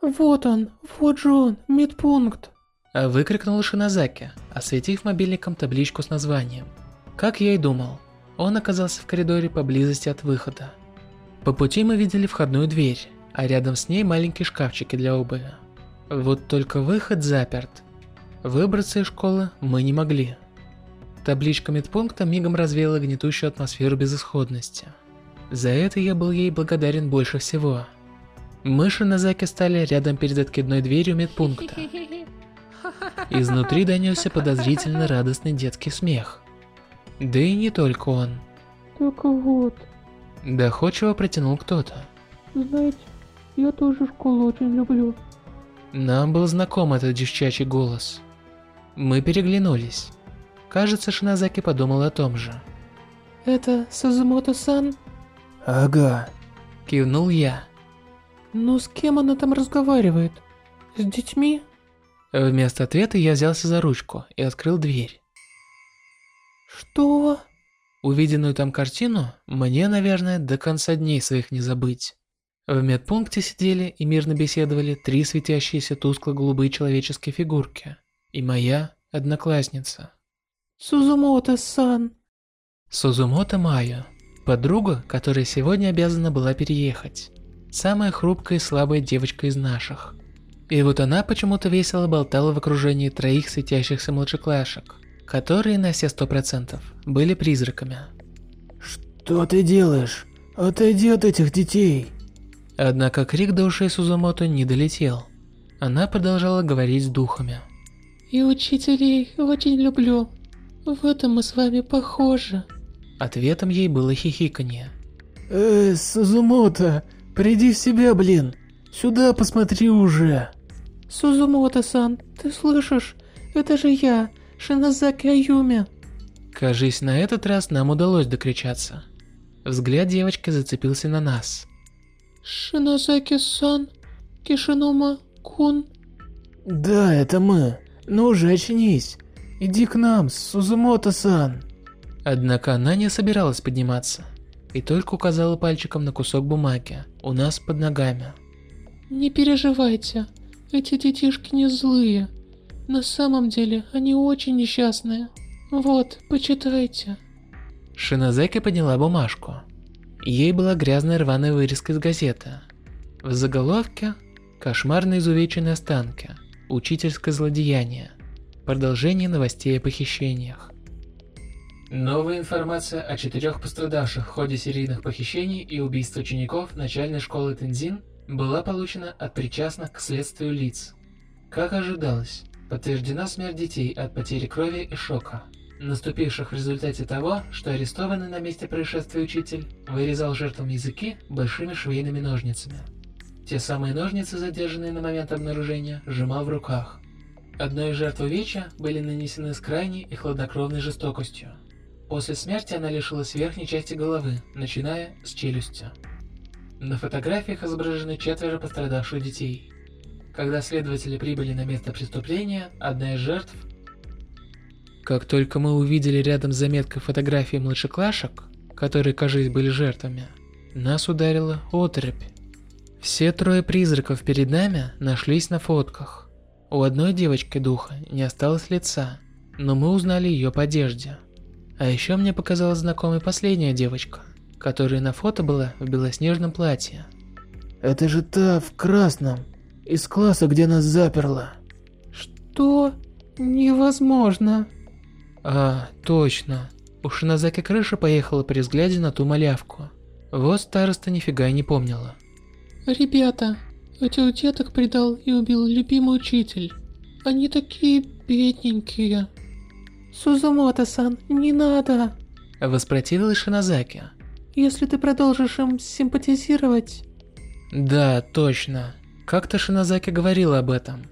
Вот он, вот же он, медпункт. Выкрикнул Шинозаки, осветив мобильником табличку с названием. Как я и думал, он оказался в коридоре поблизости от выхода. По пути мы видели входную дверь, а рядом с ней маленькие шкафчики для обуви. Вот только выход заперт. Выбраться из школы мы не могли. Табличка медпункта мигом развеяла гнетущую атмосферу безысходности. За это я был ей благодарен больше всего. Мы с Назаки стали рядом перед откидной дверью медпункта. Изнутри донесся подозрительно радостный детский смех. Да и не только он. Так вот, Доходчиво протянул кто-то. знаете, я тоже школу очень люблю. Нам был знаком этот девчачий голос. Мы переглянулись. Кажется, Шиназаки подумал о том же. Это Сазумото-сан? Ага. Кивнул я. Ну с кем она там разговаривает? С детьми? Вместо ответа я взялся за ручку и открыл дверь. Что? Увиденную там картину мне, наверное, до конца дней своих не забыть. В медпункте сидели и мирно беседовали три светящиеся тускло-голубые человеческие фигурки. И моя одноклассница. Сузумото-сан. Сузумото Майо. Подруга, которая сегодня обязана была переехать. Самая хрупкая и слабая девочка из наших. И вот она почему-то весело болтала в окружении троих светящихся младшеклашек, которые на все сто процентов были призраками. Что ты делаешь? Отойди от этих детей. Однако крик до ушей Сузумото не долетел. Она продолжала говорить с духами. И учителей очень люблю. В этом мы с вами похожи. Ответом ей было хихиканье. Э, Сузумото, приди в себя, блин. Сюда посмотри уже. Сузумото-сан, ты слышишь? Это же я, Шинозаки Аюми. Кажись, на этот раз нам удалось докричаться. Взгляд девочки зацепился на нас. Шинозаки-сан, Кишинома-кун. Да, это мы. Ну уже очнись. Иди к нам, Сузумото-сан. Однако она не собиралась подниматься. И только указала пальчиком на кусок бумаги у нас под ногами. Не переживайте, эти детишки не злые. На самом деле, они очень несчастные. Вот, почитайте. Шинозеки подняла бумажку. Ей была грязная рваная вырезка из газеты. В заголовке «Кошмарно изувеченные останки. Учительское злодеяние. Продолжение новостей о похищениях». Новая информация о четырех пострадавших в ходе серийных похищений и убийств учеников начальной школы Тензин была получена от причастных к следствию лиц. Как ожидалось, подтверждена смерть детей от потери крови и шока, наступивших в результате того, что арестованный на месте происшествия учитель вырезал жертвам языки большими швейными ножницами. Те самые ножницы, задержанные на момент обнаружения, сжимал в руках. Одной из жертв увечья были нанесены с крайней и хладнокровной жестокостью. После смерти она лишилась верхней части головы, начиная с челюсти. На фотографиях изображены четверо пострадавших детей. Когда следователи прибыли на место преступления, одна из жертв... Как только мы увидели рядом с заметкой фотографии младшеклашек, которые, кажись, были жертвами, нас ударила отрепь. Все трое призраков перед нами нашлись на фотках. У одной девочки духа не осталось лица, но мы узнали ее по одежде. А еще мне показалась знакомой последняя девочка, которая на фото была в белоснежном платье. Это же та в красном. Из класса, где нас заперло. Что? Невозможно. А, точно. У Шинозаки крыша поехала при взгляде на ту малявку. Вот староста нифига и не помнила. Ребята, этих деток предал и убил любимый учитель. Они такие бедненькие. Сузумото-сан, не надо. Воспротивилась Шинозаки. Если ты продолжишь им симпатизировать... Да, точно. Как-то Шинозаки говорила об этом.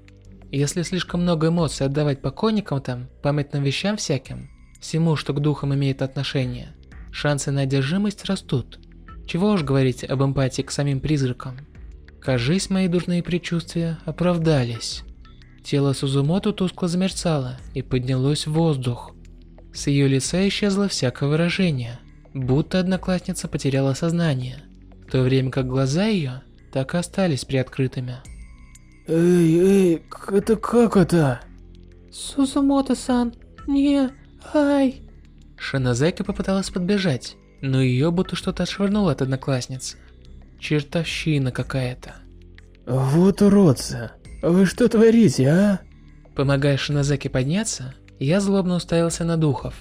Если слишком много эмоций отдавать покойникам там, памятным вещам всяким, всему, что к духам имеет отношение, шансы на одержимость растут. Чего уж говорить об эмпатии к самим призракам. Кажись, мои дурные предчувствия оправдались. Тело Сузумото тускло замерцало и поднялось в воздух. С ее лица исчезло всякое выражение, будто одноклассница потеряла сознание, в то время как глаза ее так и остались приоткрытыми. Эй, эй, это как это? Сузумото-сан, не, ай. Шинозаки попыталась подбежать, но ее будто что-то отшвырнуло от одноклассницы. Чертовщина какая-то. Вот уродцы. Вы что творите, а? Помогая Шинозаки подняться, я злобно уставился на духов.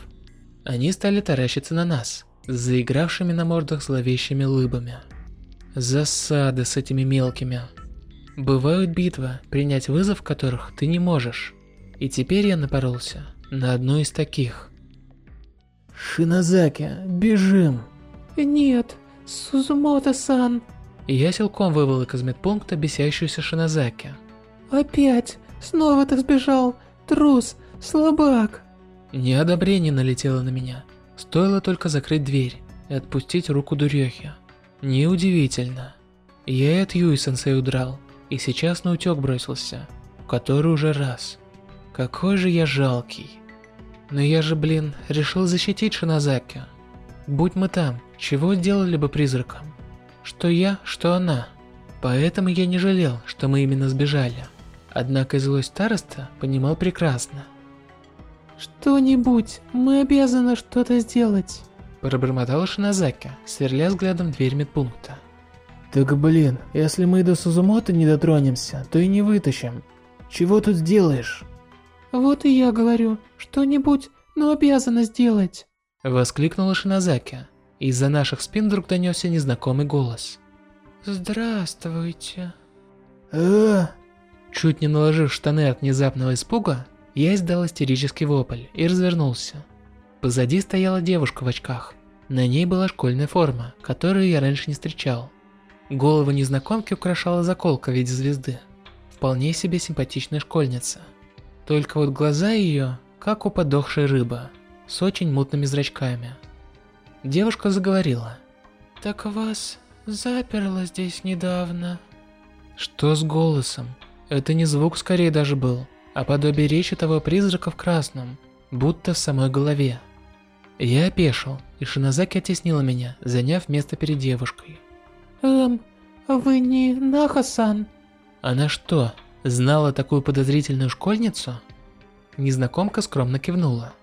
Они стали таращиться на нас, заигравшими на мордах зловещими лыбами. Засады с этими мелкими. Бывают битвы, принять вызов которых ты не можешь. И теперь я напоролся на одну из таких. Шинозаки, бежим. Нет, Сузумото-сан. Я силком выволок из медпункта бесящуюся Шинозаки. Опять, снова ты сбежал. Трус, слабак. Неодобрение налетело на меня. Стоило только закрыть дверь и отпустить руку Дурехи. Неудивительно. Я и от Юи сенсей удрал, и сейчас на утек бросился, в который уже раз. Какой же я жалкий. Но я же, блин, решил защитить Шинозаки. Будь мы там, чего сделали бы призраком? Что я, что она. Поэтому я не жалел, что мы именно сбежали. Однако злость староста понимал прекрасно. Что-нибудь, мы обязаны что-то сделать. Пробормотал Шинозаки, сверля взглядом дверь медпункта. Так блин, если мы до Сузумото не дотронемся, то и не вытащим. Чего тут сделаешь? Вот и я говорю, что-нибудь, но обязаны сделать. Воскликнула Шинозаки. Из-за наших спин вдруг донесся незнакомый голос. Здравствуйте. А, Чуть не наложив штаны от внезапного испуга, я издал истерический вопль и развернулся. Позади стояла девушка в очках. На ней была школьная форма, которую я раньше не встречал. Голову незнакомки украшала заколка в виде звезды. Вполне себе симпатичная школьница. Только вот глаза ее, как у подохшей рыбы, с очень мутными зрачками. Девушка заговорила. Так вас заперло здесь недавно. Что с голосом? Это не звук скорее даже был, а подобие речи того призрака в красном, будто в самой голове. Я опешил, и Шинозаки оттеснила меня, заняв место перед девушкой. Эм, вы не Наха-сан? Она что, знала такую подозрительную школьницу? Незнакомка скромно кивнула.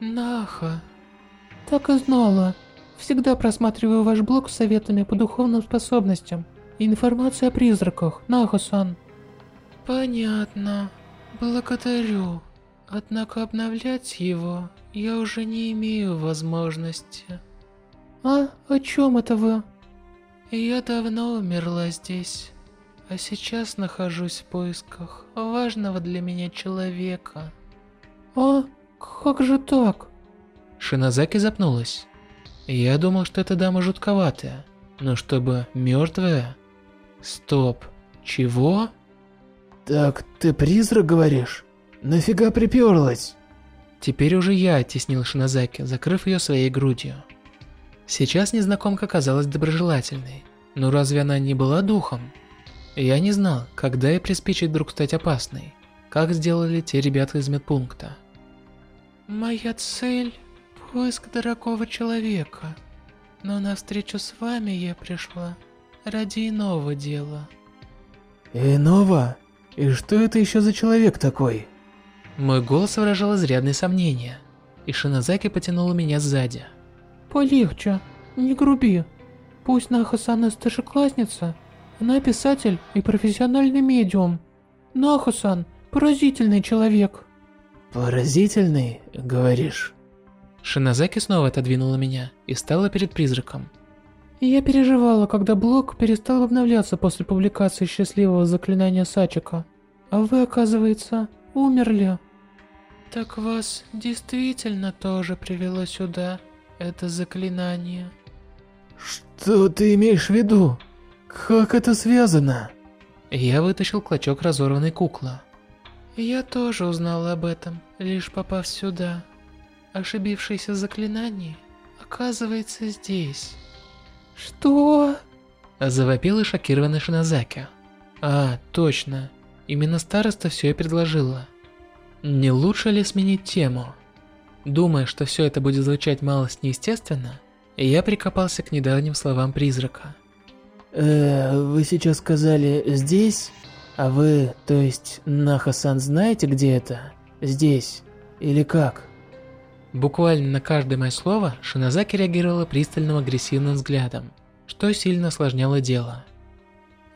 Наха. Так и знала. Всегда просматриваю ваш блог с советами по духовным способностям и информацией о призраках, Наха-сан. Понятно. Благодарю. Однако обновлять его я уже не имею возможности. А, о чем это вы? Я давно умерла здесь, а сейчас нахожусь в поисках важного для меня человека. А, как же так? Шинозаки запнулась. Я думал, что эта дама жутковатая, но чтобы мертвая? Стоп, чего? Так ты призрак говоришь? Нафига приперлась? Теперь уже я оттеснил Шинозаки, закрыв ее своей грудью. Сейчас незнакомка казалась доброжелательной, но разве она не была духом? Я не знал, когда ей приспичит вдруг стать опасной, как сделали те ребята из медпункта. Моя цель – поиск дорогого человека. Но на встречу с вами я пришла ради иного дела. Иного? И что это еще за человек такой? Мой голос выражал изрядное сомнение, и Шинозаки потянула меня сзади. Полегче, не груби. Пусть Наха-сан и старшеклассница, она писатель и профессиональный медиум. Наха-сан – поразительный человек. Поразительный, говоришь? Шинозаки снова отодвинула меня и стала перед призраком. Я переживала, когда блог перестал обновляться после публикации счастливого заклинания Сачика. А вы, оказывается, умерли. Так вас действительно тоже привело сюда, это заклинание. Что ты имеешь в виду? Как это связано? Я вытащил клочок разорванной куклы. Я тоже узнал об этом, лишь попав сюда. Ошибившееся заклинание оказывается здесь. Что? Завопил и шокированный Шинозаки. А, точно. Именно староста все и предложила. Не лучше ли сменить тему? Думая, что все это будет звучать малость неестественно, я прикопался к недавним словам призрака. Э, вы сейчас сказали «здесь»? А вы, то есть, Наха-сан, знаете, где это? Здесь? Или как? Буквально на каждое мое слово Шинозаки реагировала пристальным агрессивным взглядом, что сильно осложняло дело.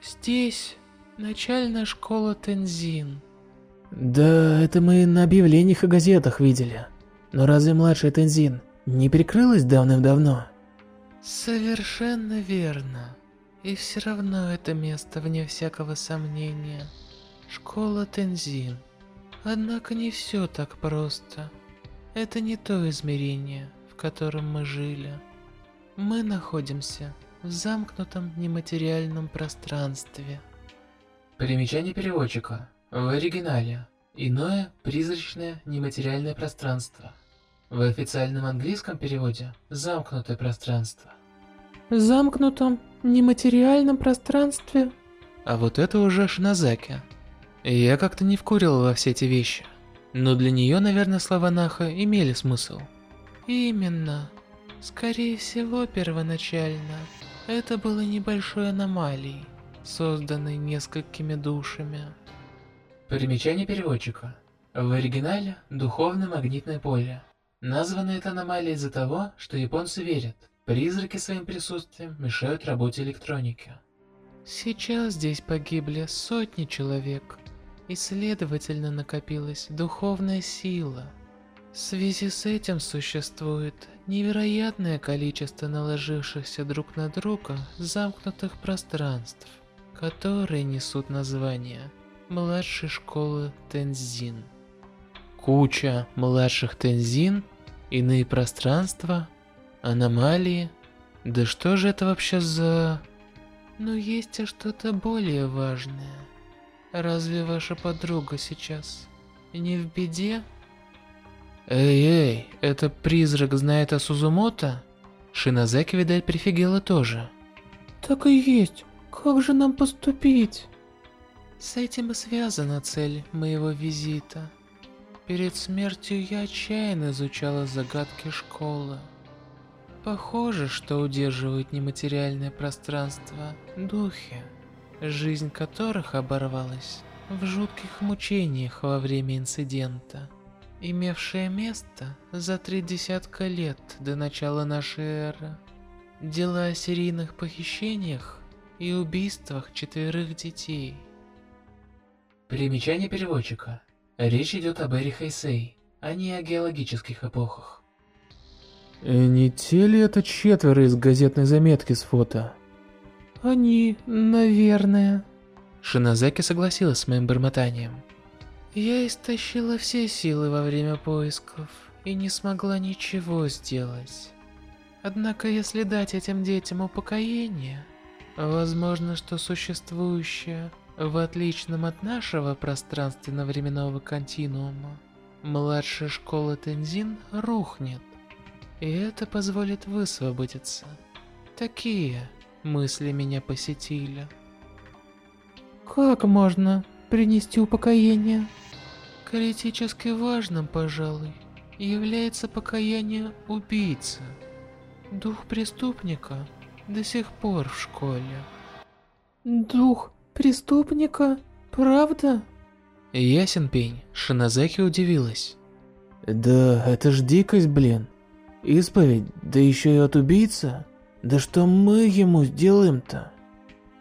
Здесь начальная школа Тензин. Да, это мы на объявлениях и газетах видели. Но разве младшая Тензин не прикрылась давным-давно? Совершенно верно. И все равно это место вне всякого сомнения. Школа Тензин. Однако не все так просто. Это не то измерение, в котором мы жили. Мы находимся в замкнутом нематериальном пространстве. Примечание переводчика. В оригинале. Иное, призрачное, нематериальное пространство. В официальном английском переводе «замкнутое пространство». В замкнутом нематериальном пространстве? А вот это уже Шинозаки. Я как-то не вкурил во все эти вещи. Но для нее, наверное, слова Наха имели смысл. Именно. Скорее всего, первоначально, это было небольшой аномалией, созданной несколькими душами. Примечание переводчика. В оригинале «Духовное магнитное поле». Названо это аномалией из-за того, что японцы верят, призраки своим присутствием мешают работе электроники. Сейчас здесь погибли сотни человек, и следовательно накопилась духовная сила. В связи с этим существует невероятное количество наложившихся друг на друга замкнутых пространств, которые несут название младшей школы Тензин. Куча младших Тензин, иные пространства, аномалии. Да что же это вообще за... Но есть и что-то более важное. Разве ваша подруга сейчас не в беде? Эй-эй, это призрак знает о Сузумото? Шинозаки, видать, прифигела тоже. Так и есть. Как же нам поступить? С этим и связана цель моего визита. Перед смертью я отчаянно изучала загадки школы. Похоже, что удерживают нематериальное пространство духи, жизнь которых оборвалась в жутких мучениях во время инцидента, имевшее место за три десятка лет до начала нашей эры. Дела о серийных похищениях и убийствах четверых детей – Примечание переводчика. Речь идет об Эри Хейсей, а не о геологических эпохах. Э, не те ли это четверо из газетной заметки с фото? Они, наверное. Шинозаки согласилась с моим бормотанием. Я истощила все силы во время поисков и не смогла ничего сделать. Однако если дать этим детям упокоение, возможно, что существующее в отличном от нашего пространственно-временного континуума, младшая школа Тензин рухнет, и это позволит высвободиться. Такие мысли меня посетили. Как можно принести упокоение? Критически важным, пожалуй, является покаяние убийцы. Дух преступника до сих пор в школе. Дух Преступника? Правда? Ясен пень, Шинозаки удивилась. Да, это ж дикость, блин. Исповедь, да еще и от убийца? Да что мы ему сделаем-то?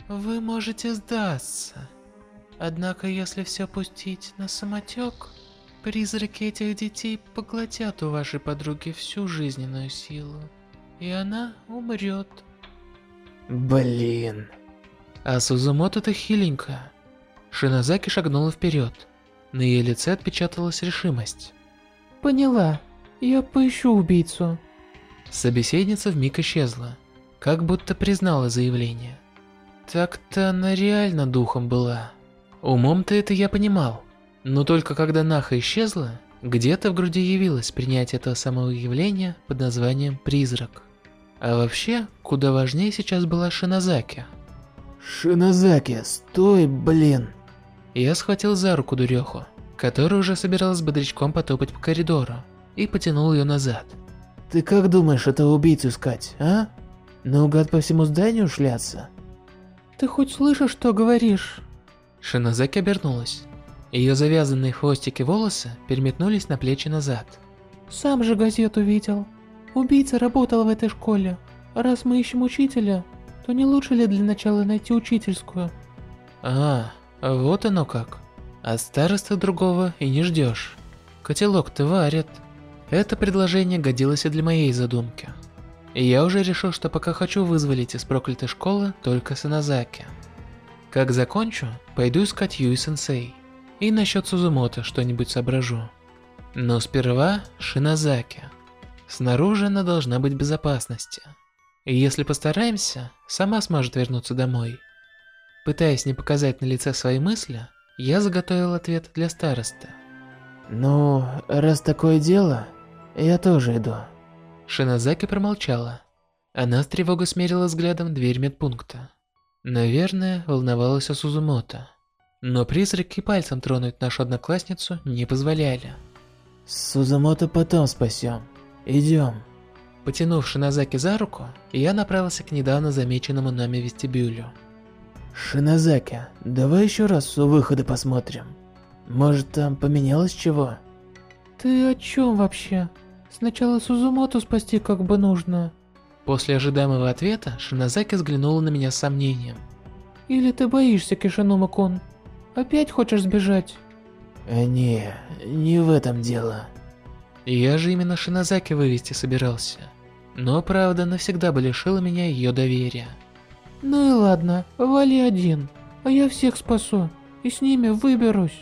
Вы можете сдаться. Однако, если все пустить на самотек, призраки этих детей поглотят у вашей подруги всю жизненную силу, и она умрет. Блин. А Сузумото-то хиленькая. Шинозаки шагнула вперед. На ее лице отпечаталась решимость. Поняла. Я поищу убийцу. Собеседница вмиг исчезла, как будто признала заявление. Так-то она реально духом была. Умом-то это я понимал. Но только когда Наха исчезла, где-то в груди явилось принятие этого самого явления под названием «призрак». А вообще, куда важнее сейчас была Шинозаки. Шинозаки, стой, блин. Я схватил за руку дуреху, которая уже собиралась бодрячком потопать по коридору, и потянул ее назад. Ты как думаешь этого убийцу искать, а? Наугад по всему зданию шляться? Ты хоть слышишь, что говоришь? Шинозаки обернулась. Ее завязанные хвостики волосы переметнулись на плечи назад. Сам же газету видел. Убийца работал в этой школе. Раз мы ищем учителя, то не лучше ли для начала найти учительскую? А, вот оно как. От староста другого и не ждешь. Котелок-то варят. Это предложение годилось и для моей задумки. И я уже решил, что пока хочу вызволить из проклятой школы только Саназаки. Как закончу, пойду искать Юи Сенсей. И насчет Сузумото что-нибудь соображу. Но сперва Шиназаки. Снаружи она должна быть в безопасности. И если постараемся, сама сможет вернуться домой. Пытаясь не показать на лице свои мысли, я заготовил ответ для староста. Ну, раз такое дело, я тоже иду. Шиназаки промолчала. Она с тревогой смерила взглядом дверь медпункта. Наверное, волновалась о Сузумото. Но призраки пальцем тронуть нашу одноклассницу не позволяли. Сузумото потом спасем. Идем. Потянув Шиназаки за руку, я направился к недавно замеченному нами вестибюлю. Шиназаки, давай еще раз у выхода посмотрим. Может там поменялось чего? Ты о чем вообще? Сначала Сузумото спасти как бы нужно. После ожидаемого ответа Шиназаки взглянула на меня с сомнением. Или ты боишься, Кишинума-кун? Опять хочешь сбежать? А не, не в этом дело. Я же именно Шиназаки вывести собирался. Но правда навсегда бы лишила меня ее доверия. Ну и ладно, вали один, а я всех спасу, и с ними выберусь.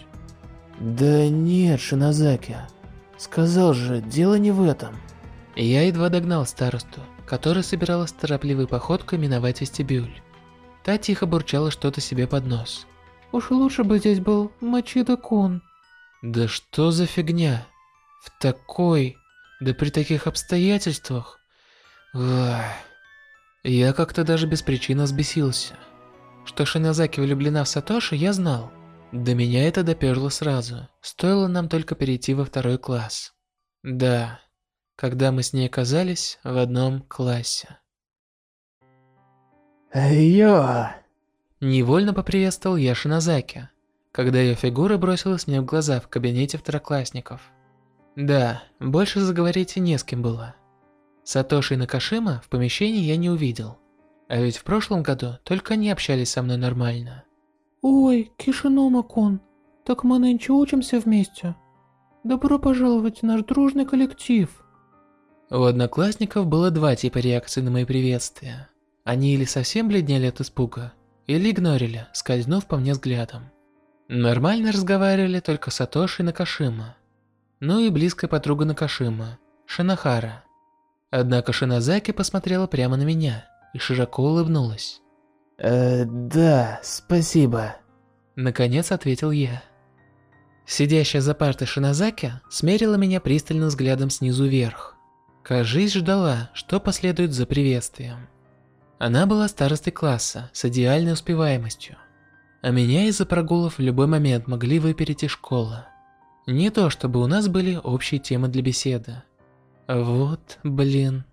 Да нет, Шиназаки. Сказал же, дело не в этом. Я едва догнал старосту, которая собиралась торопливой походкой миновать вестибюль. Та тихо бурчала что-то себе под нос. Уж лучше бы здесь был Мачида-кун. Да что за фигня? В такой... Да при таких обстоятельствах... Ах. Я как-то даже без причины взбесился. Что Шинозаки влюблена в Сатоши, я знал. До меня это доперло сразу. Стоило нам только перейти во второй класс. Да, когда мы с ней оказались в одном классе. Йо! Невольно поприветствовал я Шинозаки, когда ее фигура бросилась мне в глаза в кабинете второклассников. Да, больше заговорить и не с кем было. Сатоши и Накашима в помещении я не увидел. А ведь в прошлом году только они общались со мной нормально. Ой, Кишинома-кун, так мы нынче учимся вместе. Добро пожаловать в наш дружный коллектив. У одноклассников было два типа реакций на мои приветствия. Они или совсем бледнели от испуга, или игнорили, скользнув по мне взглядом. Нормально разговаривали только Сатоши и Накашима. Ну и близкая подруга Накашима, Шинахара. Однако Шиназаки посмотрела прямо на меня и широко улыбнулась. Э, да, спасибо. Наконец ответил я. Сидящая за партой Шиназаки смерила меня пристальным взглядом снизу вверх. Кажись, ждала, что последует за приветствием. Она была старостой класса с идеальной успеваемостью. А меня из-за прогулов в любой момент могли выпереть из школы. Не то чтобы у нас были общие темы для беседы. Вот, блин.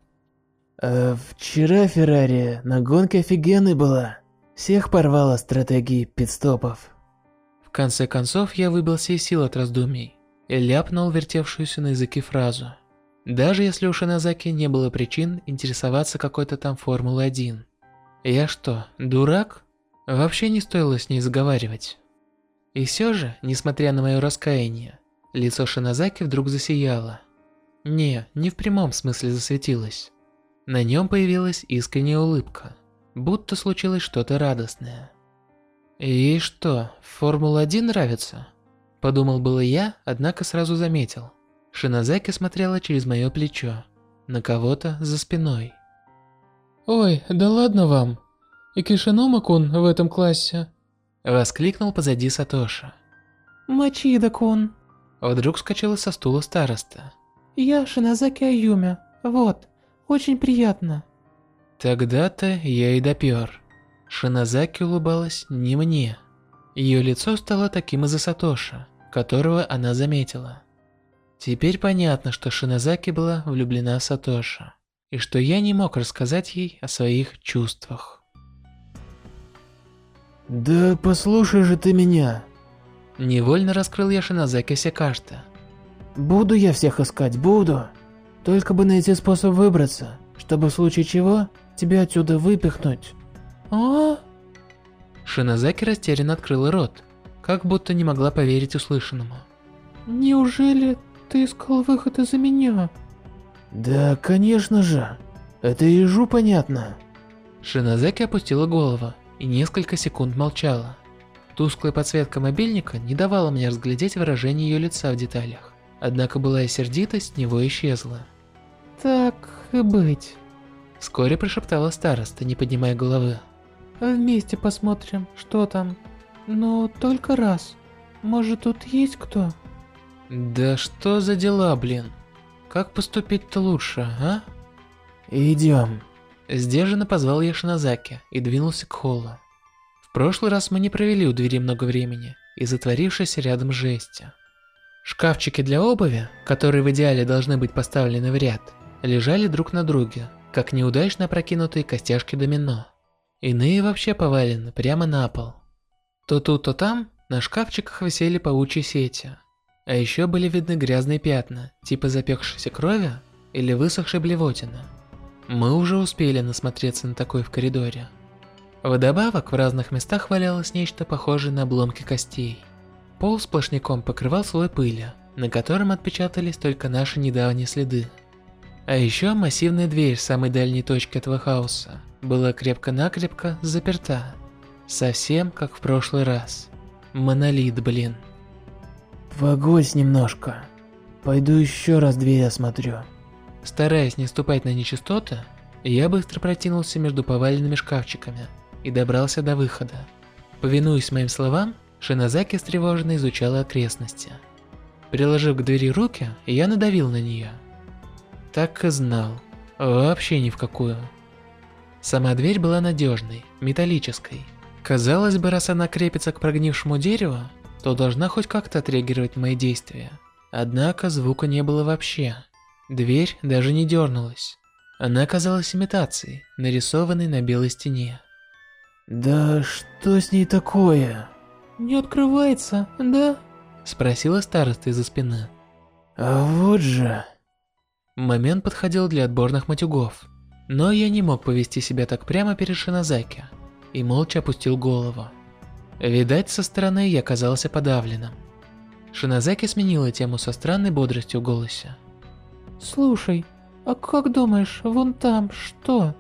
Э, вчера Феррари на гонке офигенной была. Всех порвала стратегии пидстопов. В конце концов я выбился из сил от раздумий и ляпнул вертевшуюся на языке фразу. Даже если у Шиназаки не было причин интересоваться какой-то там Формулой-1. Я что, дурак? Вообще не стоило с ней заговаривать. И все же, несмотря на мое раскаяние, лицо Шиназаки вдруг засияло. Не, не в прямом смысле засветилось. На нем появилась искренняя улыбка, будто случилось что-то радостное. «Ей что, Формула-1 нравится?» Подумал было я, однако сразу заметил. Шиназаки смотрела через мое плечо, на кого-то за спиной. «Ой, да ладно вам. И Кишинома-кун в этом классе?» Воскликнул позади Сатоша. Мачида-кун. Вдруг вскочила со стула староста. Я Шиназаки Аюми. Вот, очень приятно. Тогда-то я и допер. Шиназаки улыбалась не мне. Ее лицо стало таким из-за Сатоши, которого она заметила. Теперь понятно, что Шиназаки была влюблена в Сатоши, и что я не мог рассказать ей о своих чувствах. Да послушай же ты меня. Невольно раскрыл я Шиназаки Секашта. Буду я всех искать, буду. Только бы найти способ выбраться, чтобы в случае чего тебя отсюда выпихнуть. А? Шиназаки растерянно открыла рот, как будто не могла поверить услышанному. Неужели ты искал выход из-за меня? Да, конечно же. Это ежу понятно. Шиназаки опустила голову и несколько секунд молчала. Тусклая подсветка мобильника не давала мне разглядеть выражение ее лица в деталях. Однако былая сердитость с него исчезла. Так и быть. Вскоре прошептала староста, не поднимая головы. Вместе посмотрим, что там. Но только раз. Может, тут есть кто? Да что за дела, блин? Как поступить-то лучше, а? Идем. Сдержанно позвал я Шиназаки и двинулся к холлу. В прошлый раз мы не провели у двери много времени из затворившейся рядом жести. Шкафчики для обуви, которые в идеале должны быть поставлены в ряд, лежали друг на друге, как неудачно опрокинутые костяшки домино. Иные вообще повалены прямо на пол. То тут, то там на шкафчиках висели паучьи сети. А еще были видны грязные пятна, типа запекшейся крови или высохшей блевотины. Мы уже успели насмотреться на такое в коридоре. Вдобавок, в разных местах валялось нечто похожее на обломки костей. Пол сплошняком покрывал слой пыли, на котором отпечатались только наши недавние следы. А еще массивная дверь самой дальней точке этого хаоса была крепко-накрепко заперта. Совсем как в прошлый раз. Монолит, блин. Погодь немножко. Пойду еще раз дверь осмотрю. Стараясь не ступать на нечистоты, я быстро протянулся между поваленными шкафчиками и добрался до выхода. Повинуясь моим словам, Шиназаки встревоженно изучала окрестности. Приложив к двери руки, я надавил на нее. Так и знал. Вообще ни в какую. Сама дверь была надежной, металлической. Казалось бы, раз она крепится к прогнившему дереву, то должна хоть как-то отреагировать мои действия. Однако звука не было вообще. Дверь даже не дернулась. Она оказалась имитацией, нарисованной на белой стене. Да что с ней такое? Не открывается, да? Спросила староста из-за спины. А вот же. Момент подходил для отборных матюгов. Но я не мог повести себя так прямо перед Шинозаки. И молча опустил голову. Видать, со стороны я казался подавленным. Шинозаки сменила тему со странной бодростью в голосе. Слушай, а как думаешь, вон там что?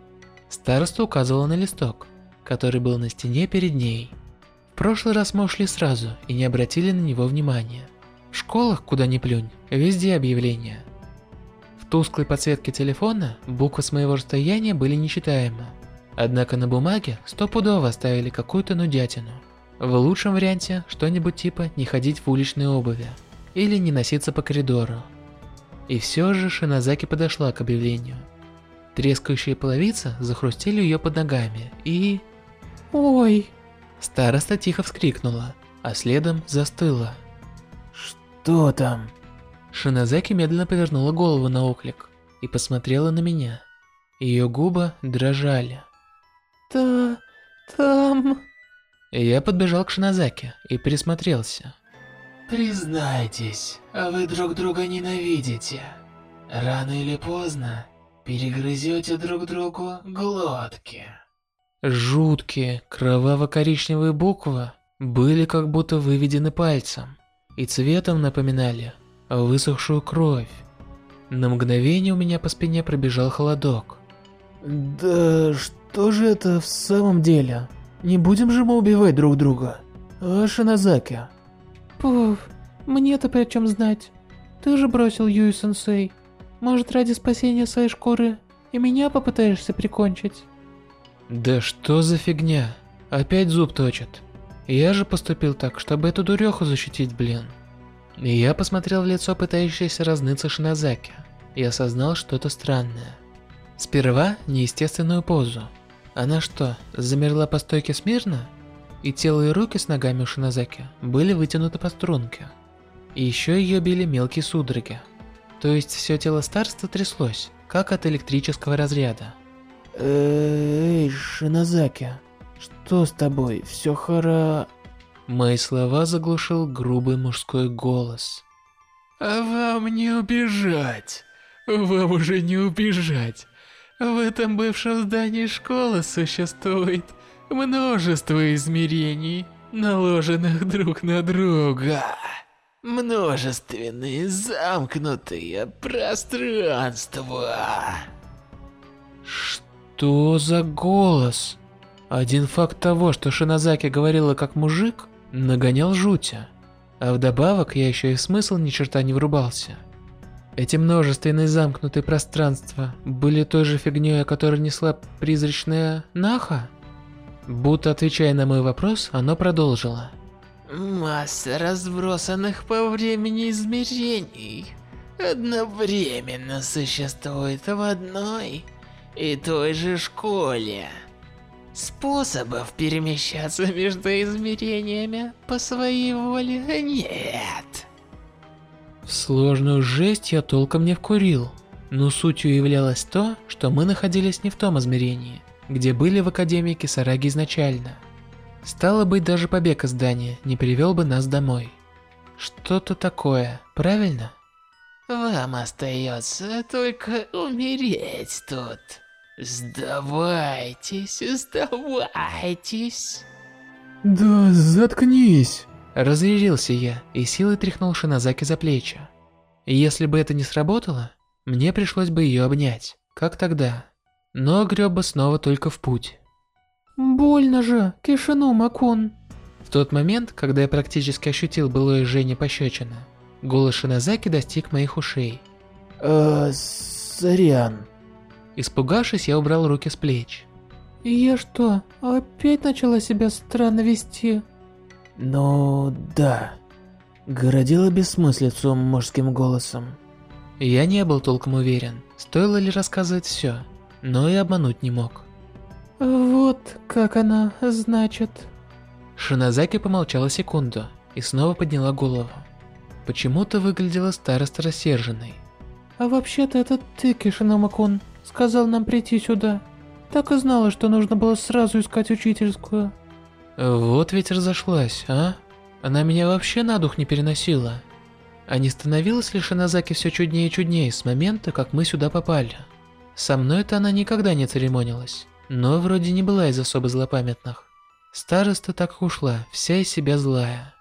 Староста указывала на листок, который был на стене перед ней. В прошлый раз мы ушли сразу и не обратили на него внимания. В школах, куда ни плюнь, везде объявления. Тусклой подсветке телефона буквы с моего расстояния были нечитаемы. Однако на бумаге стопудово оставили какую-то нудятину. В лучшем варианте что-нибудь типа не ходить в уличной обуви или не носиться по коридору. И все же Шиназаки подошла к объявлению. Трескающие половицы захрустели ее под ногами и... Ой! Староста тихо вскрикнула, а следом застыла. Что там? Шиназаки медленно повернула голову на оклик и посмотрела на меня. Ее губы дрожали. Та... там... Я подбежал к Шиназаке и присмотрелся. Признайтесь, вы друг друга ненавидите. Рано или поздно перегрызете друг другу глотки. Жуткие кроваво-коричневые буквы были как будто выведены пальцем и цветом напоминали высохшую кровь. На мгновение у меня по спине пробежал холодок. Да что же это в самом деле? Не будем же мы убивать друг друга. А Шиназаки? Пуф, мне-то при чем знать? Ты же бросил Юи-сенсей. Может, ради спасения своей шкуры и меня попытаешься прикончить? Да что за фигня? Опять зуб точит. Я же поступил так, чтобы эту дуреху защитить, блин. Я посмотрел в лицо пытающейся разныться Шиназаки и осознал что-то странное. Сперва неестественную позу, она что, замерла по стойке смирно? И тело и руки с ногами у Шинозаки были вытянуты по струнке. И еще ее били мелкие судороги. То есть все тело старства тряслось, как от электрического разряда. Эй, Шинозаки, Что с тобой? Все хора... Мои слова заглушил грубый мужской голос. А вам не убежать. Вам уже не убежать. В этом бывшем здании школы существует множество измерений, наложенных друг на друга. Множественные замкнутые пространства. Что за голос? Один факт того, что Шинозаки говорила как мужик, нагонял жутя. А вдобавок я еще и смысл ни черта не врубался. Эти множественные замкнутые пространства были той же фигней, о которой несла призрачная Наха? Будто отвечая на мой вопрос, оно продолжило. Масса разбросанных по времени измерений одновременно существует в одной и той же школе. Способов перемещаться между измерениями по своей воле нет. В сложную жесть я толком не вкурил, но сутью являлось то, что мы находились не в том измерении, где были в Академии Кисараги изначально. Стало быть, даже побег из здания не привел бы нас домой. Что-то такое, правильно? Вам остается только умереть тут. Сдавайтесь, сдавайтесь. Да заткнись. Разъярился я и силой тряхнул Шинозаки за плечи. Если бы это не сработало, мне пришлось бы ее обнять, как тогда. Но греб бы снова только в путь. Больно же, Кишину Макун. В тот момент, когда я практически ощутил былое жжение пощечина, голос Шинозаки достиг моих ушей. Э, сорян. Испугавшись, я убрал руки с плеч. Я что, опять начала себя странно вести? Ну, да. Городила бессмыслицу мужским голосом. Я не был толком уверен, стоило ли рассказывать все, но и обмануть не мог. Вот как она, значит. Шинозаки помолчала секунду и снова подняла голову. Почему-то выглядела староста рассерженной. А вообще-то это ты, Кишинамакун, сказал нам прийти сюда. Так и знала, что нужно было сразу искать учительскую. Вот ведь разошлась, а? Она меня вообще на дух не переносила. А не становилась ли Шинозаки все чуднее и чуднее с момента, как мы сюда попали? Со мной-то она никогда не церемонилась, но вроде не была из особо злопамятных. Староста так ушла, вся из себя злая.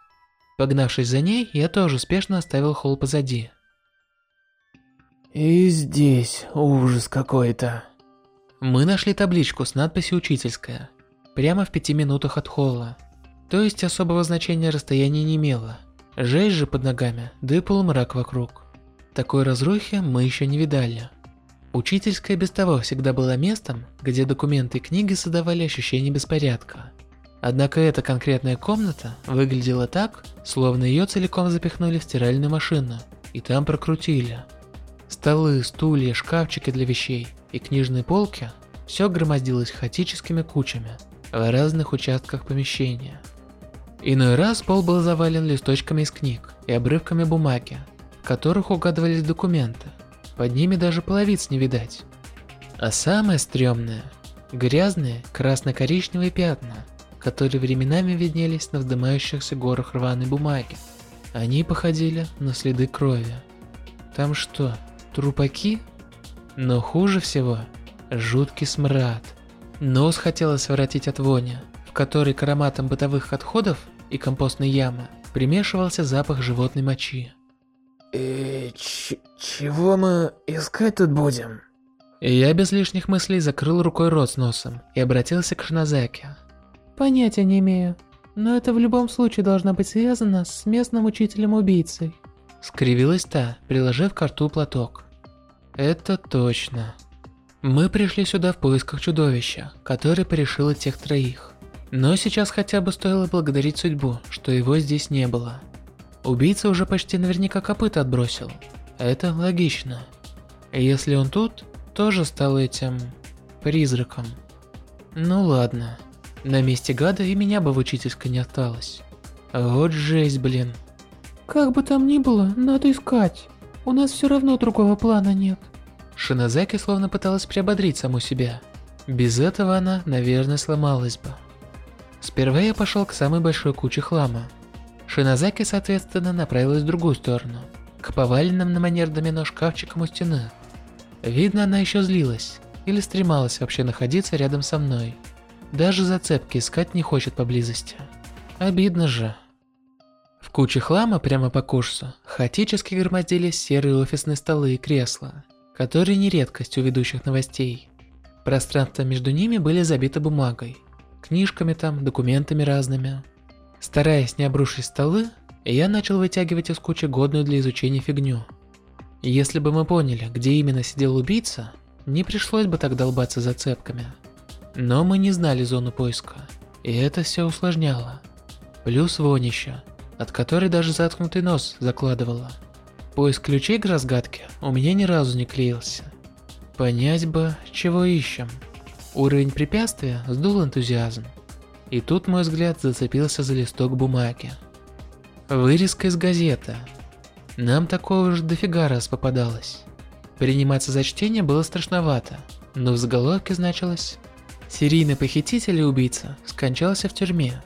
Погнавшись за ней, я тоже спешно оставил холл позади. И здесь ужас какой-то. Мы нашли табличку с надписью «Учительская», прямо в пяти минутах от холла. То есть особого значения расстояние не имело. Жесть же под ногами, да и полумрак вокруг. Такой разрухи мы еще не видали. Учительская без того всегда была местом, где документы и книги создавали ощущение беспорядка. Однако эта конкретная комната выглядела так, словно ее целиком запихнули в стиральную машину и там прокрутили. Столы, стулья, шкафчики для вещей и книжные полки – все громоздилось хаотическими кучами в разных участках помещения. Иной раз пол был завален листочками из книг и обрывками бумаги, в которых угадывались документы. Под ними даже половиц не видать. А самое стрёмное – грязные красно-коричневые пятна, которые временами виднелись на вздымающихся горах рваной бумаги. Они походили на следы крови. Там что, трупаки? Но хуже всего – жуткий смрад. Нос хотелось воротить от вони, в которой к ароматам бытовых отходов и компостной ямы примешивался запах животной мочи. И чего мы искать тут будем? Я без лишних мыслей закрыл рукой рот с носом и обратился к Шинозаке. Понятия не имею, но это в любом случае должно быть связано с местным учителем-убийцей. Скривилась та, приложив к рту платок. Это точно. Мы пришли сюда в поисках чудовища, которое порешило тех троих. Но сейчас хотя бы стоило благодарить судьбу, что его здесь не было. Убийца уже почти наверняка копыта отбросил. Это логично. Если он тут, тоже стал этим... призраком. Ну ладно. На месте гада и меня бы в учительской не осталось. Вот жесть, блин. Как бы там ни было, надо искать. У нас все равно другого плана нет. Шинозаки словно пыталась приободрить саму себя. Без этого она, наверное, сломалась бы. Сперва я пошел к самой большой куче хлама. Шинозаки, соответственно, направилась в другую сторону, к поваленным на манер домино шкафчикам у стены. Видно, она еще злилась, или стремалась вообще находиться рядом со мной. Даже зацепки искать не хочет поблизости. Обидно же. Куче хлама прямо по курсу хаотически громоздились серые офисные столы и кресла, которые не редкость у ведущих новостей. Пространство между ними были забито бумагой, книжками там, документами разными. Стараясь не обрушить столы, я начал вытягивать из кучи годную для изучения фигню. Если бы мы поняли, где именно сидел убийца, не пришлось бы так долбаться зацепками. Но мы не знали зону поиска, и это все усложняло. Плюс вонища, от которой даже заткнутый нос закладывало. Поиск ключей к разгадке у меня ни разу не клеился. Понять бы, чего ищем. Уровень препятствия сдул энтузиазм. И тут мой взгляд зацепился за листок бумаги. Вырезка из газеты. Нам такого уже дофига раз попадалось. Приниматься за чтение было страшновато, но в заголовке значилось «Серийный похититель и убийца скончался в тюрьме».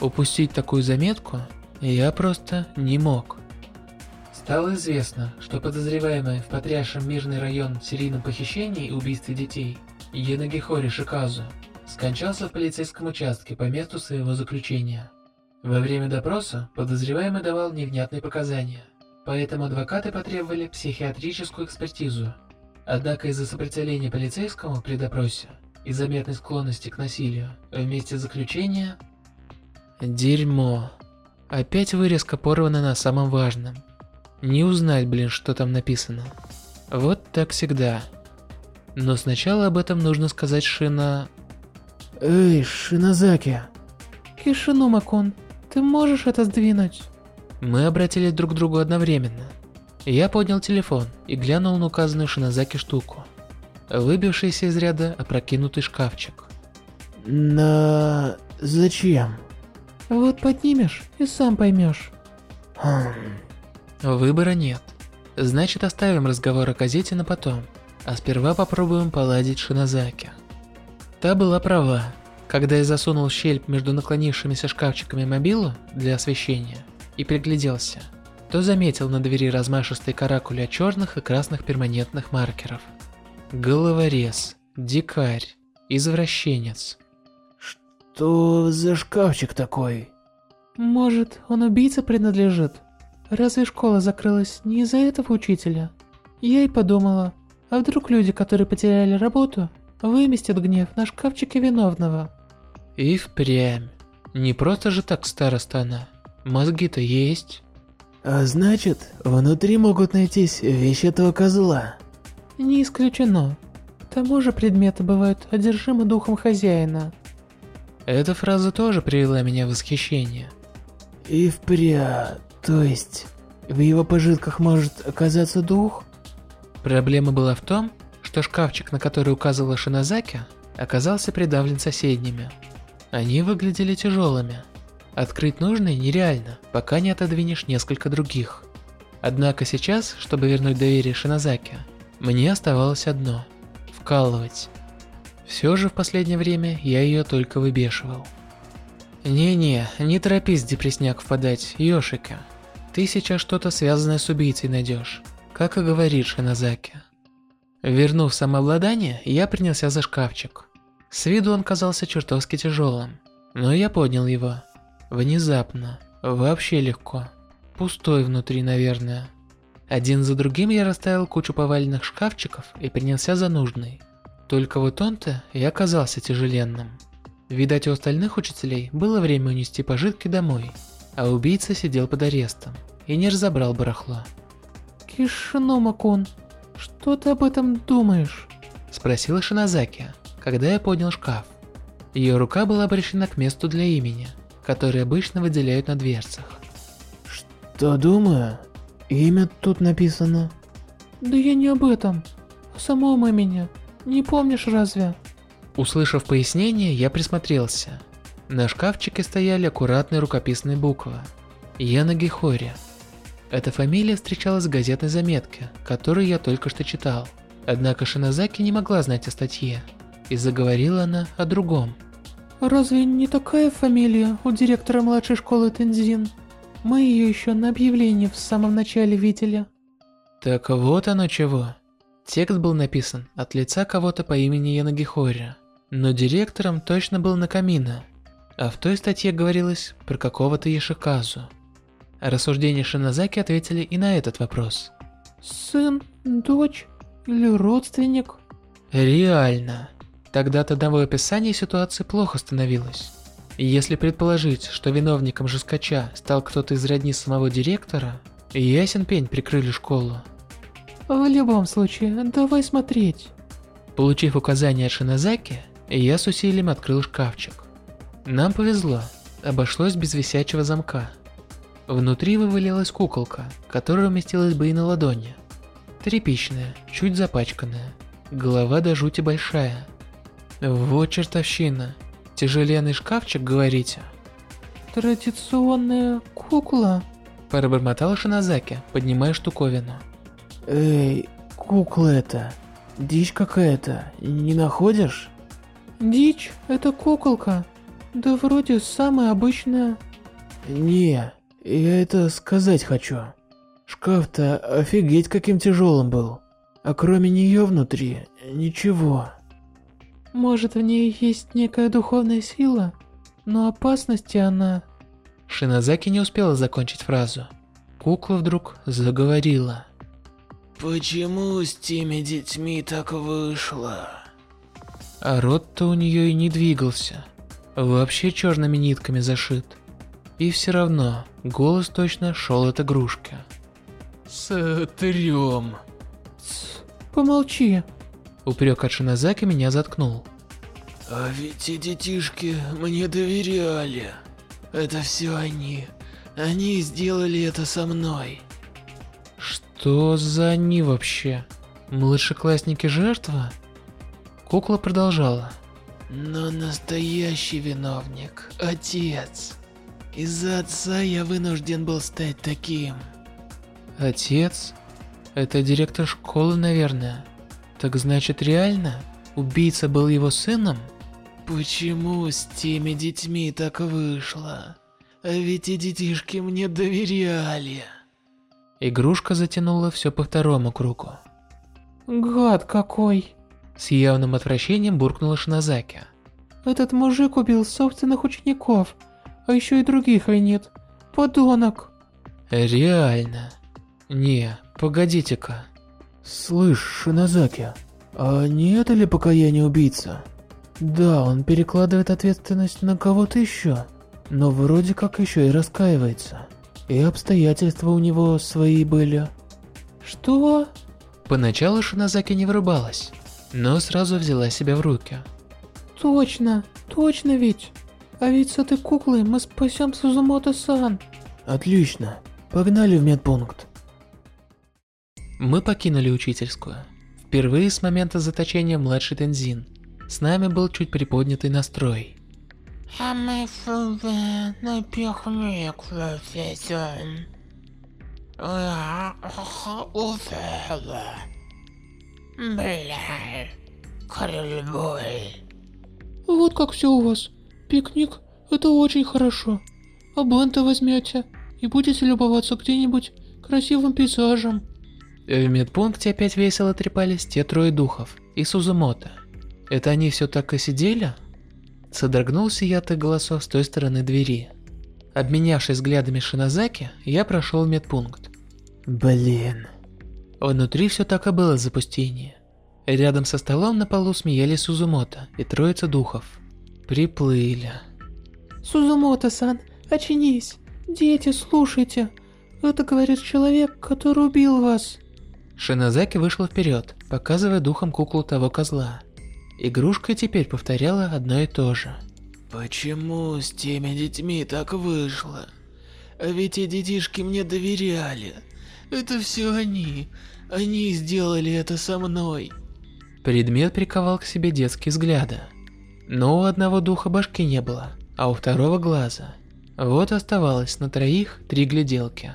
Упустить такую заметку я просто не мог. Стало известно, что подозреваемый в потрясшем мирный район серийном похищении и убийстве детей Янагихори Шиказу скончался в полицейском участке по месту своего заключения. Во время допроса подозреваемый давал невнятные показания, поэтому адвокаты потребовали психиатрическую экспертизу. Однако из-за сопротивления полицейскому при допросе и заметной склонности к насилию вместе заключения... Дерьмо. Опять вырезка порвана на самом важном. Не узнать, блин, что там написано. Вот так всегда. Но сначала об этом нужно сказать Шина... Эй, Шинозаки. Кишинума-кун, ты можешь это сдвинуть? Мы обратились друг к другу одновременно. Я поднял телефон и глянул на указанную Шинозаки штуку. Выбившийся из ряда опрокинутый шкафчик. На... зачем? Вот поднимешь и сам поймешь. Хм... Выбора нет. Значит, оставим разговор о газете на потом, а сперва попробуем поладить Шинозаки. Та была права. Когда я засунул щель между наклонившимися шкафчиками мобилу для освещения и пригляделся, то заметил на двери размашистые каракули от черных и красных перманентных маркеров. Головорез, дикарь, извращенец. Что за шкафчик такой? Может, он убийце принадлежит? Разве школа закрылась не из-за этого учителя? Я и подумала, а вдруг люди, которые потеряли работу, выместят гнев на шкафчике виновного? И впрямь. Не просто же так староста она. Мозги-то есть. А значит, внутри могут найтись вещи этого козла. Не исключено. К тому же предметы бывают одержимы духом хозяина. Эта фраза тоже привела меня в восхищение. И впрямь. То есть, в его пожитках может оказаться дух? Проблема была в том, что шкафчик, на который указывала Шинозаки, оказался придавлен соседними. Они выглядели тяжелыми. Открыть нужные нереально, пока не отодвинешь несколько других. Однако сейчас, чтобы вернуть доверие Шинозаки, мне оставалось одно – вкалывать. Все же в последнее время я ее только выбешивал. Не-не, не торопись депресняк впадать, Йошика. Ты сейчас что-то связанное с убийцей найдешь, как и говорит Шинозаки. Вернув самообладание, я принялся за шкафчик. С виду он казался чертовски тяжелым, но я поднял его. Внезапно, вообще легко. Пустой внутри, наверное. Один за другим я расставил кучу поваленных шкафчиков и принялся за нужный. Только вот он-то и оказался тяжеленным. Видать, у остальных учителей было время унести пожитки домой, а убийца сидел под арестом и не разобрал барахло. Кишинома-кун, что ты об этом думаешь? Спросила Шинозаки, когда я поднял шкаф. Ее рука была обращена к месту для имени, которое обычно выделяют на дверцах. Что думаю? Имя тут написано. Да я не об этом. О самом имени. Не помнишь разве? Услышав пояснение, я присмотрелся. На шкафчике стояли аккуратные рукописные буквы. Яна Гихори. Эта фамилия встречалась в газетной заметке, которую я только что читал. Однако Шинозаки не могла знать о статье, и заговорила она о другом. Разве не такая фамилия у директора младшей школы Тензин? Мы ее еще на объявлении в самом начале видели. Так вот оно чего. Текст был написан от лица кого-то по имени Янагихори, но директором точно был Накамина, а в той статье говорилось про какого-то Ешиказу. Рассуждения Шинозаки ответили и на этот вопрос. Сын, дочь или родственник? Реально. Тогда от одного описания ситуации плохо становилось. Если предположить, что виновником жескача стал кто-то из родни самого директора, ясен пень прикрыли школу. В любом случае, давай смотреть. Получив указание от Шинозаки, я с усилием открыл шкафчик. Нам повезло, обошлось без висячего замка. Внутри вывалилась куколка, которая уместилась бы и на ладони. Тряпичная, чуть запачканная, голова до жути большая. Вот чертовщина. Тяжеленный шкафчик, говорите? Традиционная кукла. Пробормотал Шинозаки, поднимая штуковину. Эй, кукла это. Дичь какая-то, не находишь? Дичь – это куколка. Да вроде самая обычная. Не, я это сказать хочу. Шкаф-то офигеть каким тяжелым был. А кроме нее внутри ничего. Может, в ней есть некая духовная сила, но опасности она... Шинозаки не успела закончить фразу. Кукла вдруг заговорила. Почему с теми детьми так вышло? А рот-то у нее и не двигался. Вообще черными нитками зашит. И все равно, голос точно шел от игрушки. Сотрем. Помолчи. Упрек от Шинозаки меня заткнул. А ведь эти детишки мне доверяли. Это все они. Они сделали это со мной. Что за они вообще? Младшеклассники жертва? Кукла продолжала. Но настоящий виновник – отец. Из-за отца я вынужден был стать таким. Отец? Это директор школы, наверное. Так значит реально? Убийца был его сыном? Почему с теми детьми так вышло? А ведь и детишки мне доверяли. Игрушка затянула все по второму кругу. Гад какой. С явным отвращением буркнула Шинозаки. Этот мужик убил собственных учеников, а еще и других и нет. Подонок. Реально. Не, погодите-ка. Слышь, Шинозаки, а не это ли покаяние убийца? Да, он перекладывает ответственность на кого-то еще, но вроде как еще и раскаивается. И обстоятельства у него свои были. Что? Поначалу Шинозаки не врубалась, но сразу взяла себя в руки. Точно, точно ведь. А ведь с этой куклой мы спасем Сузумото-сан. Отлично, погнали в медпункт. Мы покинули учительскую. Впервые с момента заточения младший Тензин. С нами был чуть приподнятый настрой. А мы всегда на пикник пойдем. Я устала. Бля, крыльбой. Вот как все у вас. Пикник – это очень хорошо. А бента возьмете и будете любоваться где-нибудь красивым пейзажем. В медпункте опять весело трепались те трое духов и Сузумото. Это они все так и сидели? Содрогнулся я от их голосов с той стороны двери. Обменявшись взглядами Шинозаки, я прошел медпункт. Блин. Внутри все так и было запустение. Рядом со столом на полу смеялись Сузумото и троица духов. Приплыли. Сузумото-сан, очнись. Дети, слушайте. Это говорит человек, который убил вас. Шинозаки вышла вперед, показывая духом куклу того козла. Игрушка теперь повторяла одно и то же. Почему с теми детьми так вышло? А ведь и детишки мне доверяли. Это все они. Они сделали это со мной. Предмет приковал к себе детские взгляды. Но у одного духа башки не было, а у второго глаза. Вот оставалось на троих три гляделки.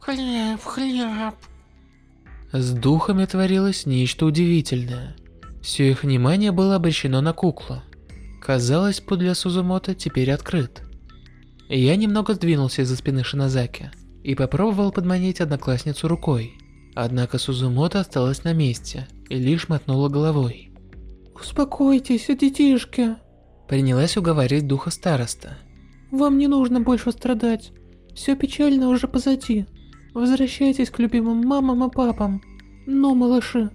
Хлеб, хлеб. С духами творилось нечто удивительное. Все их внимание было обращено на куклу. Казалось, путь для Сузумото теперь открыт. Я немного сдвинулся из-за спины Шинозаки и попробовал подманить одноклассницу рукой. Однако Сузумото осталась на месте и лишь мотнула головой. Успокойтесь, детишки. Принялась уговаривать духа староста. Вам не нужно больше страдать. Все печально уже позади. Возвращайтесь к любимым мамам и папам. Ну, малыши,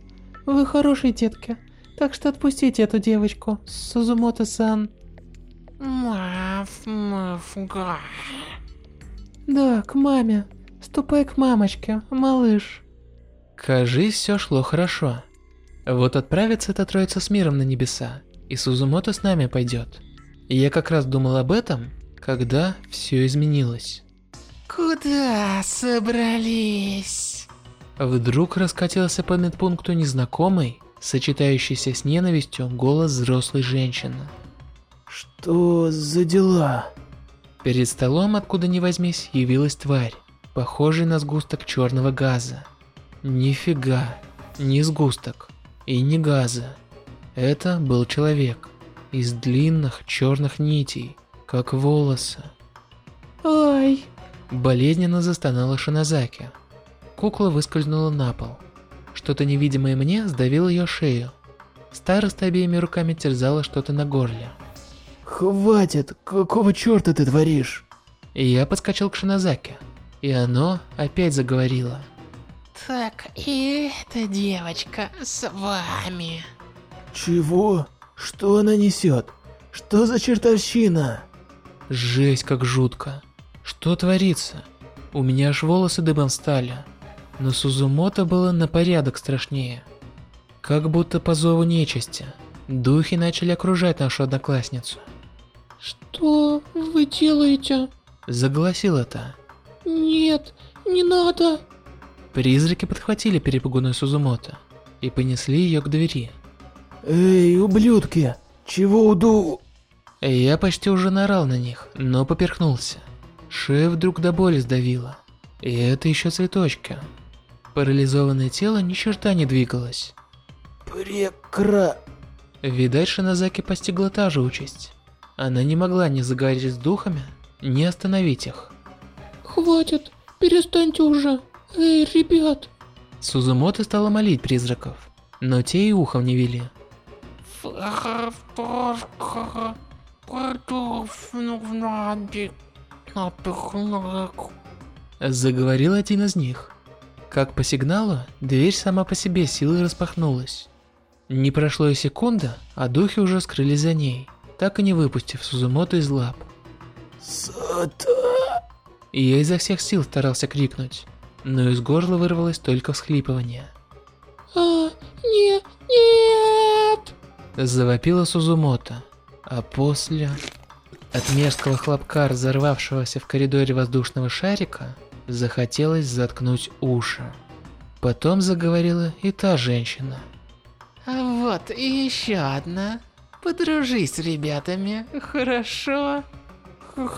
вы хорошие детки, так что отпустите эту девочку, Сузумото-сан. Маф, маф, га. Да, к маме. Ступай к мамочке, малыш. Кажись, все шло хорошо. Вот отправится эта троица с миром на небеса, и Сузумото с нами пойдет. Я как раз думал об этом, когда все изменилось. Куда собрались? Вдруг раскатился по медпункту незнакомый, сочетающийся с ненавистью голос взрослой женщины. Что за дела? Перед столом, откуда ни возьмись, явилась тварь, похожая на сгусток черного газа. Нифига, не сгусток и не газа. Это был человек из длинных черных нитей, как волосы. Ай! Болезненно застонала Шинозаки. Кукла выскользнула на пол. Что-то невидимое мне сдавило ее шею. Староста обеими руками терзала что-то на горле. Хватит, какого черта ты творишь? И я подскочил к Шинозаке. И оно опять заговорило. Так, и эта девочка с вами. Чего? Что она несет? Что за чертовщина? Жесть, как жутко. Что творится? У меня аж волосы дыбом стали. Но Сузумото было на порядок страшнее. Как будто по зову нечисти. Духи начали окружать нашу одноклассницу. Что вы делаете? Загласила та. Нет, не надо. Призраки подхватили перепуганную Сузумото и понесли ее к двери. Эй, ублюдки, чего уду... Я почти уже наорал на них, но поперхнулся. Шея вдруг до боли сдавила. И это еще цветочки. Парализованное тело ни черта не двигалось. Прекра... Видать, Шинозаки постигла та же участь. Она не могла ни заговорить с духами, ни остановить их. Хватит, перестаньте уже. Эй, ребят. Сузумото стала молить призраков, но те и ухом не вели. Заговорил один из них. Как по сигналу, дверь сама по себе силой распахнулась. Не прошло и секунда, а духи уже скрылись за ней, так и не выпустив Сузумото из лап. Сата... И я изо всех сил старался крикнуть, но из горла вырвалось только всхлипывание. А, не, нет! Завопила Сузумото, а после... От мерзкого хлопка, разорвавшегося в коридоре воздушного шарика, захотелось заткнуть уши. Потом заговорила и та женщина. А вот и еще одна. Подружись с ребятами, хорошо? В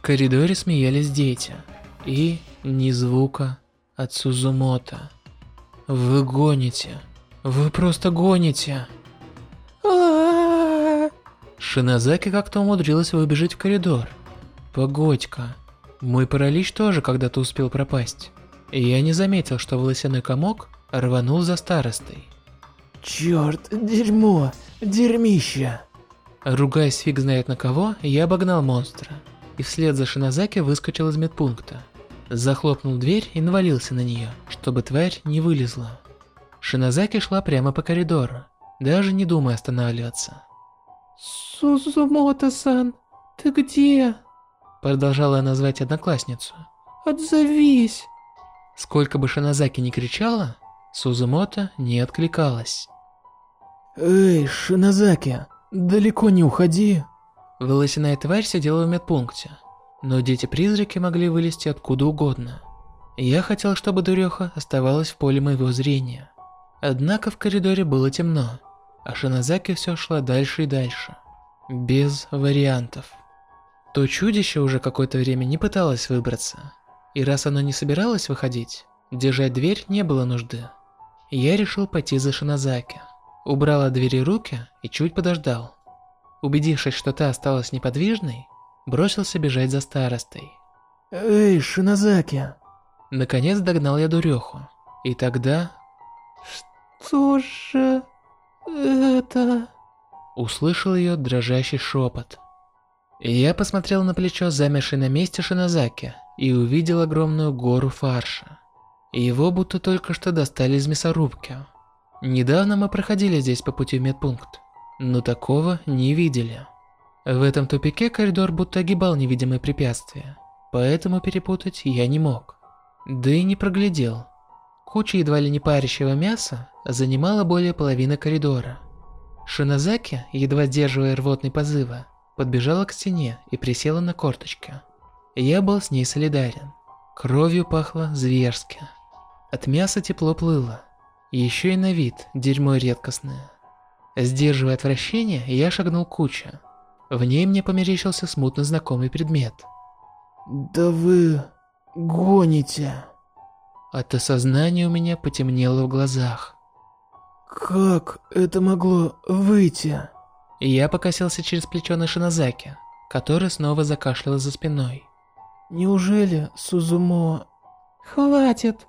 коридоре смеялись дети. И ни звука от Сузумото. Вы гоните. Вы просто гоните. Шинозаки как-то умудрилась выбежать в коридор. Погодь-ка. Мой паралич тоже когда-то успел пропасть. И я не заметил, что волосяной комок рванул за старостой. Черт, дерьмо, дерьмище. Ругаясь фиг знает на кого, я обогнал монстра. И вслед за Шинозаки выскочил из медпункта. Захлопнул дверь и навалился на нее, чтобы тварь не вылезла. Шинозаки шла прямо по коридору, даже не думая останавливаться. Сузумото-сан, ты где? Продолжала она звать одноклассницу. Отзовись. Сколько бы Шинозаки ни кричала, Сузумото не откликалась. Эй, Шинозаки, далеко не уходи. Волосяная тварь сидела в медпункте, но дети-призраки могли вылезти откуда угодно. Я хотел, чтобы дуреха оставалась в поле моего зрения. Однако в коридоре было темно, а Шинозаки все шла дальше и дальше. Без вариантов. То чудище уже какое-то время не пыталось выбраться. И раз оно не собиралось выходить, держать дверь не было нужды. Я решил пойти за Шинозаки. Убрал от двери руки и чуть подождал. Убедившись, что та осталась неподвижной, бросился бежать за старостой. Эй, Шинозаки. Наконец догнал я дуреху. И тогда... Что же это? Услышал ее дрожащий шепот. Я посмотрел на плечо замершей на месте Шинозаки и увидел огромную гору фарша. Его будто только что достали из мясорубки. Недавно мы проходили здесь по пути в медпункт, но такого не видели. В этом тупике коридор будто огибал невидимые препятствия, поэтому перепутать я не мог. Да и не проглядел. Куча едва ли не парящего мяса занимала более половины коридора. Шинозаки, едва сдерживая рвотный позывы, подбежала к стене и присела на корточки. Я был с ней солидарен. Кровью пахло зверски. От мяса тепло плыло. Еще и на вид дерьмо редкостное. Сдерживая отвращение, я шагнул к куче. В ней мне померещился смутно знакомый предмет. Да вы гоните. От осознания у меня потемнело в глазах. Как это могло выйти? Я покосился через плечо на Шинозаки, который снова закашлял за спиной. Неужели Сузумо... Хватит.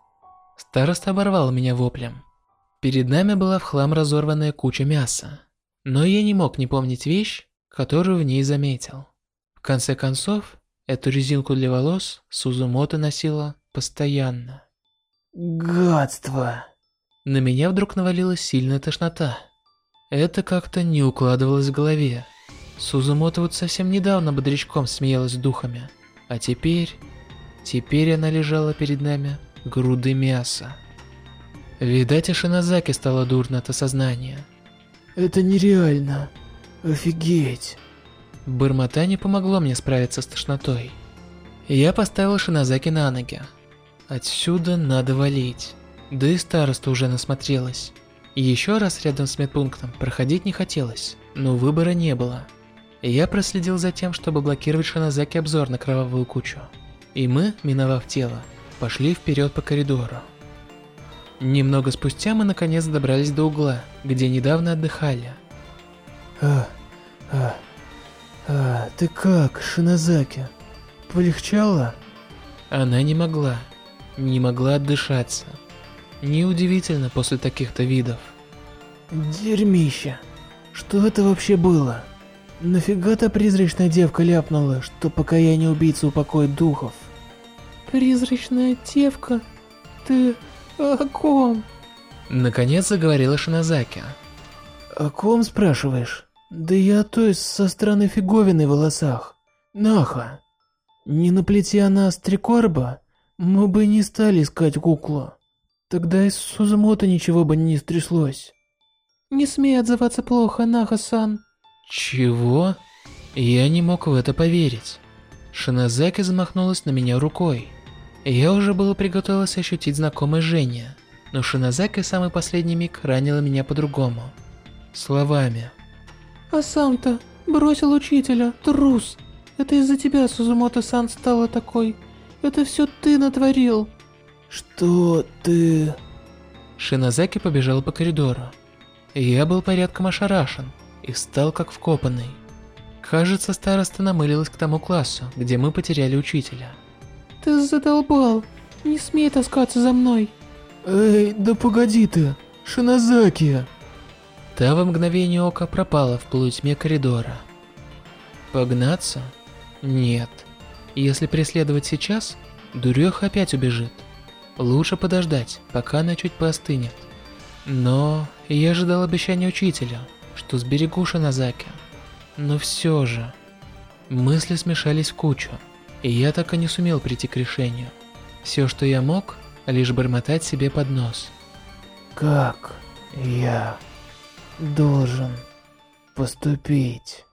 Староста оборвал меня воплем. Перед нами была в хлам разорванная куча мяса. Но я не мог не помнить вещь, которую в ней заметил. В конце концов, эту резинку для волос Сузумото носила постоянно. Гадство. На меня вдруг навалилась сильная тошнота. Это как-то не укладывалось в голове. Сузумото вот совсем недавно бодрячком смеялась духами. А теперь... Теперь она лежала перед нами груды мяса. Видать, и Шинозаки стало дурно от осознания. Это нереально. Офигеть. Бормотание помогло мне справиться с тошнотой. Я поставил Шинозаки на ноги. Отсюда надо валить. Да и староста уже насмотрелась. Еще раз рядом с медпунктом проходить не хотелось, но выбора не было. Я проследил за тем, чтобы блокировать Шинозаки обзор на кровавую кучу. И мы, миновав тело, пошли вперед по коридору. Немного спустя мы наконец добрались до угла, где недавно отдыхали. А, а, а, ты как, Шинозаки? Полегчало? Она не могла, не могла отдышаться. Неудивительно после таких-то видов. Дерьмище. Что это вообще было? Нафига та призрачная девка ляпнула, что покаяние убийцы упокоит духов? Призрачная девка? Ты о ком? Наконец заговорила Шинозаки. О ком спрашиваешь? Да я той со стороны фиговины в волосах. Наха. Не наплети она стрекорба, мы бы не стали искать куклу. Тогда из Сузумото ничего бы не стряслось. Не смей отзываться плохо, Наха-сан. Чего? Я не мог в это поверить. Шинозаки замахнулась на меня рукой. Я уже было приготовился ощутить знакомое жжение, но Шинозаки в самый последний миг ранила меня по-другому. Словами. А сам-то бросил учителя, трус. Это из-за тебя Сузумото-сан стала такой. Это все ты натворил. Что ты... Шинозаки побежал по коридору. Я был порядком ошарашен и встал как вкопанный. Кажется, староста намылилась к тому классу, где мы потеряли учителя. Ты задолбал. Не смей таскаться за мной. Эй, да погоди ты, Шинозаки. Та в мгновение ока пропала в полутьме коридора. Погнаться? Нет. Если преследовать сейчас, дуреха опять убежит. Лучше подождать, пока она чуть поостынет. Но я ожидал обещания учителя, что сберегу Шинозаки. Но все же... Мысли смешались в кучу, и я так и не сумел прийти к решению. Все, что я мог, лишь бормотать себе под нос. Как я должен поступить?